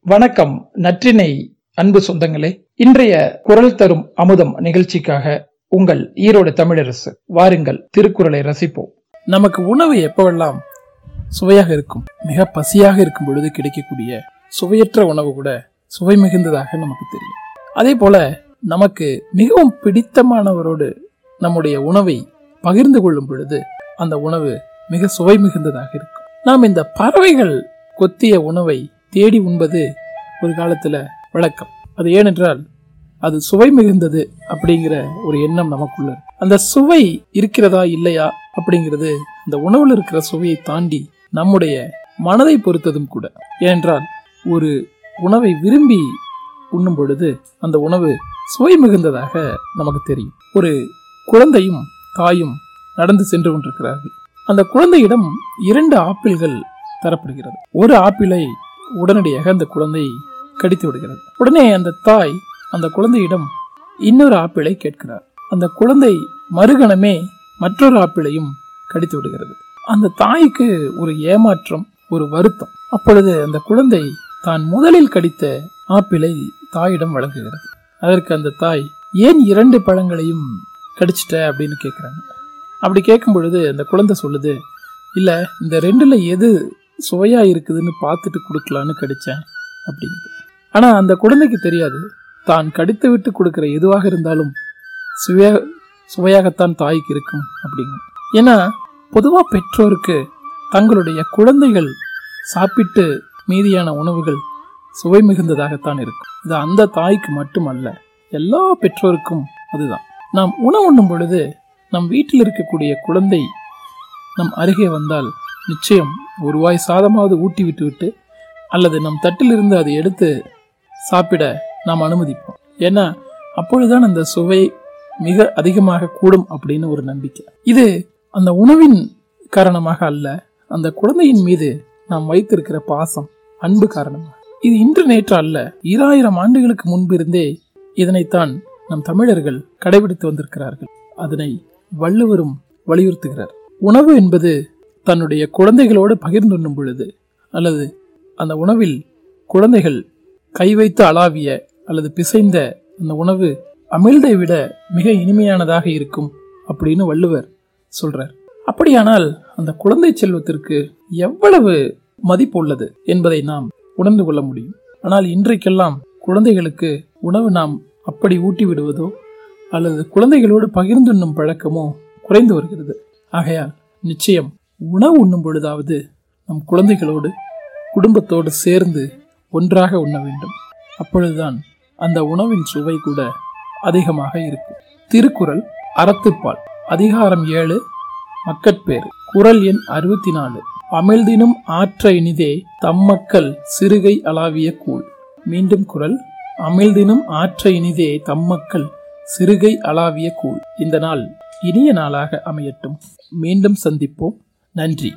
வணக்கம் நற்றினை அன்பு சொந்தங்களே. இன்றைய குரல் தரும் அமுதம் நிகழ்ச்சிக்காக உங்கள் ஈரோடு தமிழரசு வாருங்கள் திருக்குறளை ரசிப்போம். நமக்கு உணவு எப்பவெல்லாம் சுவையாக இருக்கும் மிக பசியாக இருக்கும் பொழுது கிடைக்கக்கூடிய சுவையற்ற உணவு கூட சுவை மிகுந்ததாக நமக்கு தெரியும். அதே போல நமக்கு மிகவும் பிடித்தமானவரோடு நம்முடைய உணவை பகிர்ந்து கொள்ளும் பொழுது அந்த உணவு மிக சுவை மிகுந்ததாக இருக்கும். நாம் இந்த பறவைகள் கொத்திய உணவை தேடி உண்பது ஒரு காலத்தில் வழக்கம். அது ஏனென்றால் அது சுவை மிகுந்தது அப்படிங்கிற ஒரு எண்ணம் நமக்குள்ள அந்த சுவை இருக்கிறதா இல்லையா அப்படிங்கிறது அந்த உணவில் இருக்கிற சுவையை தாண்டி நம்முடைய மனதை பொறுத்ததும் கூட. ஏனென்றால் ஒரு உணவை விரும்பி உண்ணும் பொழுது அந்த உணவு சுவை மிகுந்ததாக நமக்கு தெரியும். ஒரு குழந்தையும் தாயும் நடந்து சென்று கொண்டிருக்கிறார்கள். அந்த குழந்தையிடம் இரண்டு ஆப்பிள்கள் தரப்படுகிறது. ஒரு ஆப்பிளை உடனடியாக அந்த குழந்தை கடித்து விடுகிறது. உடனே அந்த தாய் அந்த குழந்தையிடம் இன்னொரு ஆப்பிளை கேட்கிறார். அந்த குழந்தை மறுகணமே மற்றொரு ஆப்பிளையும் கடித்து விடுகிறது. அந்த தாய்க்கு ஒரு ஏமாற்றம் ஒரு வருத்தம். அப்பொழுது அந்த குழந்தை தான் முதலில் கடித்த ஆப்பிளை தாயிடம் வழங்குகிறது. அதற்கு அந்த தாய் ஏன் இரண்டு பழங்களையும் கடிச்சிட்ட? அப்படின்னு கேட்குறாங்க. அப்படி கேட்கும் பொழுது அந்த குழந்தை சொல்லுது இல்லை இந்த ரெண்டுல எது சுவையாக இருக்குதுன்னு பார்த்துட்டு கொடுக்கலான்னு கடித்தேன் அப்படிங்குது. ஆனால் அந்த குழந்தைக்கு தெரியாது. தான் கடித்து விட்டு கொடுக்குற எதுவாக இருந்தாலும் சுவையாக சுவையாகத்தான் தாய்க்கு இருக்கும் அப்படிங்க ஏன்னா பொதுவாக பெற்றோருக்கு தங்களுடைய குழந்தைகள் சாப்பிட்டு மீதியான உணவுகள் சுவை மிகுந்ததாகத்தான் இருக்கும். இது அந்த தாய்க்கு மட்டுமல்ல எல்லா பெற்றோருக்கும் அதுதான். நாம் உணவு உண்ணும் பொழுது நம் வீட்டில் இருக்கக்கூடிய குழந்தை நம் அருகே வந்தால் நிச்சயம் ஒரு வாய் சாதமாவது ஊட்டி விட்டுவிட்டு அல்லது நம் தட்டிலிருந்து அதை எடுத்து சாப்பிட நாம் அனுமதிப்போம். ஏன்னா அப்பொழுதுதான் அந்த சுவை மிக அதிகமாக கூடும் அப்படின்னு ஒரு நம்பிக்கை. இது அந்த உணவின் காரணமாக அல்ல அந்த குழந்தையின் மீது நாம் வைத்திருக்கிற பாசம் அன்பு காரணமாக. இது இன்று நேற்று அல்ல ஈராயிரம் ஆண்டுகளுக்கு முன்பிருந்தே இதனைத்தான் நம் தமிழர்கள் கடைபிடித்து வந்திருக்கிறார்கள். அதனை வள்ளுவரும் வலியுறுத்துகிறார். உணவு என்பது தன்னுடைய குழந்தைகளோடு பகிர்ந்துண்ணும் பொழுது அல்லது அந்த உணவில் குழந்தைகள் கை வைத்து அளாவிய அல்லது பிசைந்த அந்த உணவு அமிழ்தை விட மிக இனிமையானதாக இருக்கும் அப்படின்னு வள்ளுவர் சொல்றார். அப்படியானால் அந்த குழந்தை செல்வத்திற்கு எவ்வளவு மதிப்பு உள்ளது என்பதை நாம் உணர்ந்து கொள்ள முடியும். ஆனால் இன்றைக்கெல்லாம் குழந்தைகளுக்கு உணவு நாம் அப்படி ஊட்டி விடுவதோ அல்லது குழந்தைகளோடு பகிர்ந்துண்ணும் பழக்கமோ குறைந்து வருகிறது. ஆகையால் நிச்சயம் உணவு உண்ணும் பொழுதாவது நம் குழந்தைகளோடு குடும்பத்தோடு சேர்ந்து ஒன்றாக உண்ண வேண்டும். அப்பொழுதுதான் அந்த உணவின் சுவை கூட அதிகமாக இருக்கும். திருக்குறள் அறத்துப்பால் அதிகாரம் ஏழு மக்கட்பேறு. குரல் எண் அறுபத்தி நாலு அமிழ்தினும் ஆற்ற இனிதே தம்மக்கள் சிறுகை அளாவிய கூழ். மீண்டும் குரல் அமிழ்தினும் ஆற்ற இனிதே தம்மக்கள் சிறுகை அளாவிய கூழ். இந்த நாள் இனிய நாளாக அமையட்டும். மீண்டும் சந்திப்போம். நன்றி.